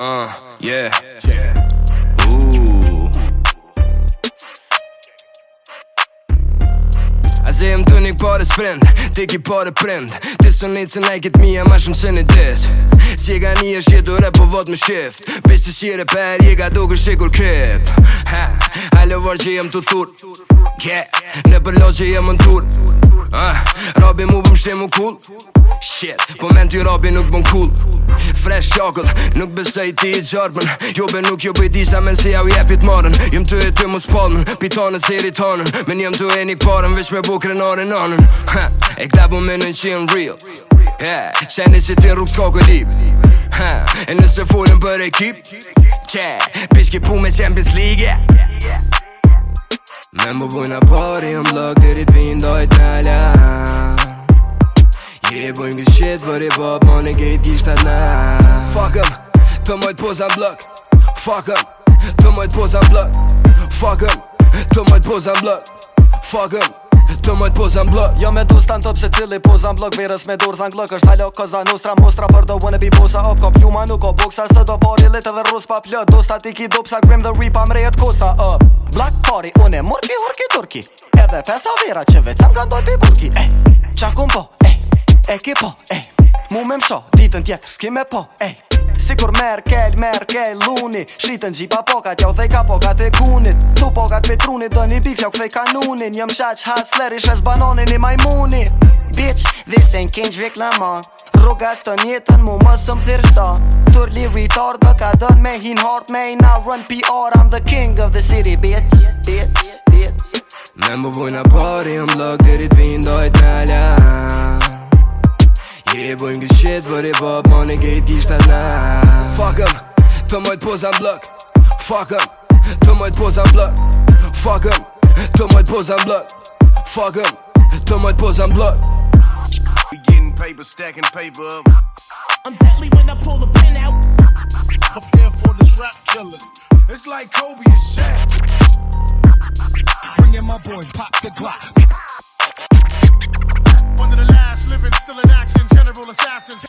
Uh, yeah, yeah. Se jem të një këpare sprend, të një këpare prend Të së një cënë e këtë mija ma shumë së një dit Si e ga një është jetur e po vot më shift Pes të shire per, je ga do kërë shikur krip Ha, halë vërë që jem të thur Ke, yeah. në përlo që jem në të thur Uh, Robin move om shemo cool Shit, på menti Robin nuk bon cool Fresh jakull, nuk besoj ti i gjërmën Jobe nuk jo bëj disa men si au jepit marën Jëm ty e ty mu spalmën, pitanës diri tanën Men jëm ty e një parën, veç me bukre naren anën ha, E këta bu menën që jën real yeah, Qeni si ti rrug s'ka këllip E nëse folën për ekip Yeah, pishki pu me Champions League yeah. Me më bujnë a pari Më blok të rritë vinë dojtë në lë Je bujnë kështë shit Për i bop më në gejtë atë në Fuck em Të mojtë poza më blok Fuck em Të mojtë poza më blok Fuck em Të mojtë poza më blok Fuck em Fuck em të mojt pozën blë Jo me dus të në top se cili pozën blë Verës me dorë zën është halo koza nostra Mostra për do wanna be bosa Op ka pjuma, nuk o boksa Së do pari lit dhe rus pa plët Dosta t'iki ki dopsa grim dhe rip am rejet kosa up Black party une murki, horki turki Edhe pesa vera që vecam ka ndoj pi burki Eh, qakun po, eh, e po, eh Mu me msho, ditën tjetër s'ki me po, eh Si kur Merkel, Merkel, Luni Shritën gjipa pokat, jau thej ka pokat e kunit Tu pokat me trunit, do një bif, jau kthej kanunin Jëm shaq, hasler, ish es banonin i majmuni Bitch, this ain't Kendrick Lamar lama së të njetën, mu më sëm thirsta Tur li vitar, dhe ka dën me hin hart Me i na run PR, I'm the king of the city, bitch Bitch, bitch Me më bujna pari, më blog, dirit vindojt me lja Jebojnë këtë shit, për i pop, money gate kishta na Fuck em, të mojt poza në blok Fuck em, të mojt poza në blok Fuck em, të mojt poza në Fuck em, të mojt poza në We getting paper, stacking paper up. I'm deadly when I pull the pin out. Prepare for this rap killer. It's like Kobe and Shaq. Bringing my boys, pop the Glock. assassins.